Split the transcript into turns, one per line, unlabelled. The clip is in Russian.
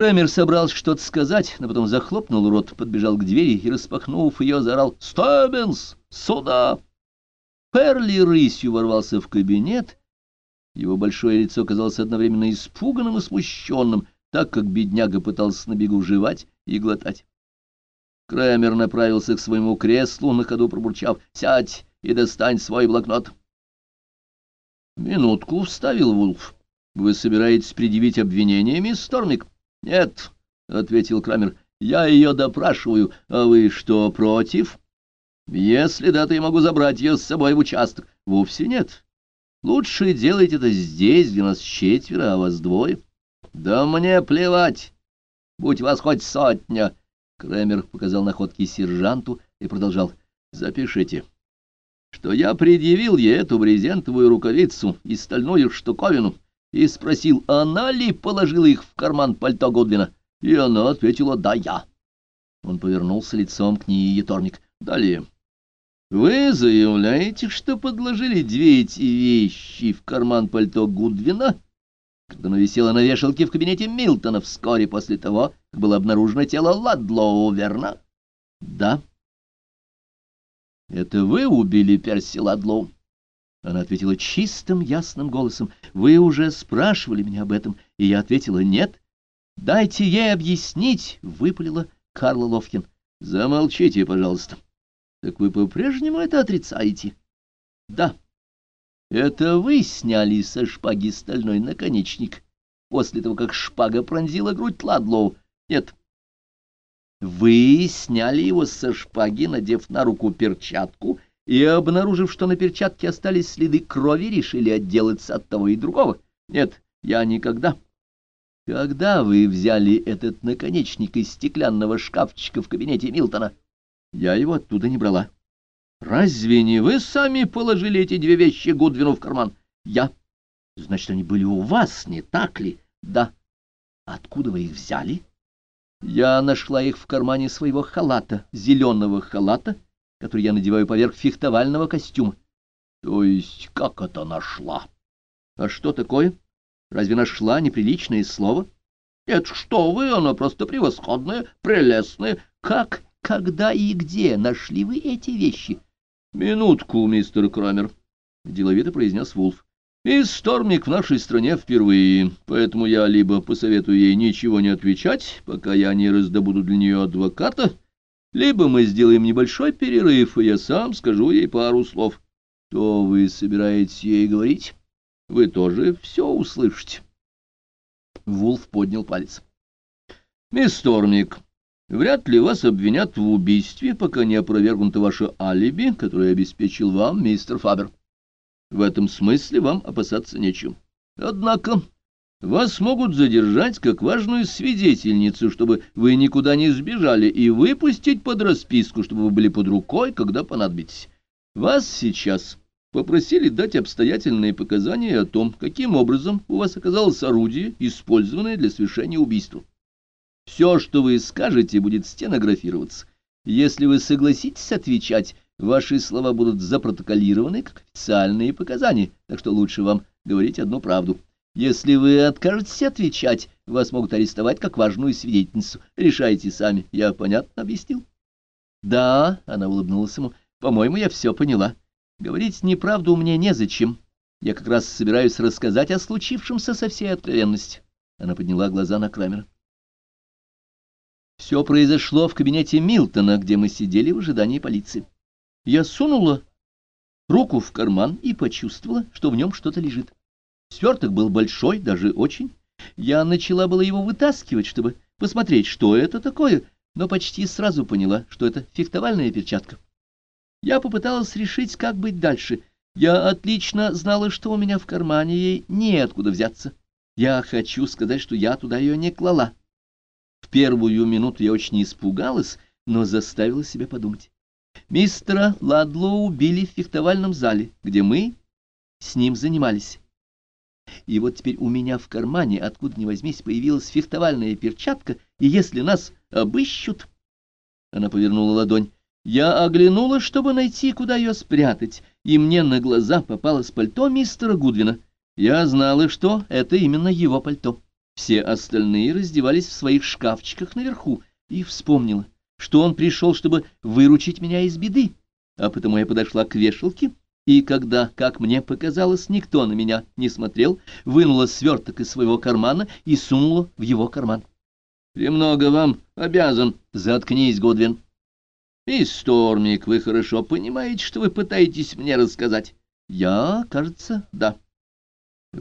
Крамер собрался что-то сказать, но потом захлопнул рот, подбежал к двери и, распахнув ее, заорал «Стаббинс! Сюда!». Перли рысью ворвался в кабинет. Его большое лицо казалось одновременно испуганным и смущенным, так как бедняга пытался на бегу жевать и глотать. Крамер направился к своему креслу, на ходу пробурчав «Сядь и достань свой блокнот». «Минутку», — вставил Вулф. «Вы собираетесь предъявить обвинение, мисс Стормик?» «Нет», — ответил Крамер, — «я ее допрашиваю. А вы что, против?» «Если да, то я могу забрать ее с собой в участок». «Вовсе нет. Лучше делайте это здесь, где нас четверо, а вас двое». «Да мне плевать. Будь вас хоть сотня». Крамер показал находки сержанту и продолжал. «Запишите, что я предъявил ей эту брезентовую рукавицу и стальную штуковину» и спросил, она ли положила их в карман пальто Гудвина, и она ответила «да, я». Он повернулся лицом к ней Еторник. Далее. Вы заявляете, что подложили две эти вещи в карман пальто Гудвина, когда оно висело на вешалке в кабинете Милтона вскоре после того, как было обнаружено тело Ладлоу, верно? Да. Это вы убили Перси Ладлоу? Она ответила чистым, ясным голосом. «Вы уже спрашивали меня об этом?» И я ответила «нет». «Дайте ей объяснить», — выпалила Карла Ловкин. «Замолчите, пожалуйста». «Так вы по-прежнему это отрицаете?» «Да». «Это вы сняли со шпаги стальной наконечник после того, как шпага пронзила грудь Ладлоу?» «Нет». «Вы сняли его со шпаги, надев на руку перчатку» и, обнаружив, что на перчатке остались следы крови, решили отделаться от того и другого. Нет, я никогда. Когда вы взяли этот наконечник из стеклянного шкафчика в кабинете Милтона? Я его оттуда не брала. Разве не вы сами положили эти две вещи Гудвину в карман? Я. Значит, они были у вас, не так ли? Да. Откуда вы их взяли? Я нашла их в кармане своего халата, зеленого халата, который я надеваю поверх фехтовального костюма. То есть как это нашла? А что такое? Разве нашла неприличное слово? Нет, что вы, оно просто превосходное, прелестное. Как, когда и где нашли вы эти вещи? Минутку, мистер Крамер, — деловито произнес Вулф. Мисс Стормик в нашей стране впервые, поэтому я либо посоветую ей ничего не отвечать, пока я не раздобуду для нее адвоката, — либо мы сделаем небольшой перерыв, и я сам скажу ей пару слов. То вы собираетесь ей говорить? Вы тоже все услышите. Вулф поднял палец. Мисс Стормик, вряд ли вас обвинят в убийстве, пока не опровергнуто ваше алиби, которое обеспечил вам мистер Фабер. В этом смысле вам опасаться нечем. Однако вас могут задержать как важную свидетельницу, чтобы вы никуда не сбежали, и выпустить под расписку, чтобы вы были под рукой, когда понадобитесь. Вас сейчас попросили дать обстоятельные показания о том, каким образом у вас оказалось орудие, использованное для совершения убийства. Все, что вы скажете, будет стенографироваться. Если вы согласитесь отвечать, ваши слова будут запротоколированы как официальные показания, так что лучше вам говорить одну правду. Если вы откажетесь отвечать, вас могут арестовать как важную свидетельницу. Решайте сами. Я понятно объяснил? Да, она улыбнулась ему. По-моему, я все поняла. Говорить неправду мне незачем. Я как раз собираюсь рассказать о случившемся со всей откровенностью. Она подняла глаза на Крамера. Все произошло в кабинете Милтона, где мы сидели в ожидании полиции. Я сунула руку в карман и почувствовала, что в нем что-то лежит. Сверток был большой, даже очень. Я начала было его вытаскивать, чтобы посмотреть, что это такое, но почти сразу поняла, что это фехтовальная перчатка. Я попыталась решить, как быть дальше. Я отлично знала, что у меня в кармане ей неоткуда взяться. Я хочу сказать, что я туда ее не клала. В первую минуту я очень испугалась, но заставила себя подумать. Мистера Ладло убили в фехтовальном зале, где мы с ним занимались. И вот теперь у меня в кармане, откуда ни возьмись, появилась фехтовальная перчатка, и если нас обыщут... Она повернула ладонь. Я оглянула, чтобы найти, куда ее спрятать, и мне на глаза попалось пальто мистера Гудвина. Я знала, что это именно его пальто. Все остальные раздевались в своих шкафчиках наверху, и вспомнила, что он пришел, чтобы выручить меня из беды, а потому я подошла к вешалке, и когда, как мне показалось, никто на меня не смотрел, вынула сверток из своего кармана и сунула в его карман. «Премного вам обязан. Заткнись, Годвин». «Мисс Стормик, вы хорошо понимаете, что вы пытаетесь мне рассказать?» «Я, кажется, да».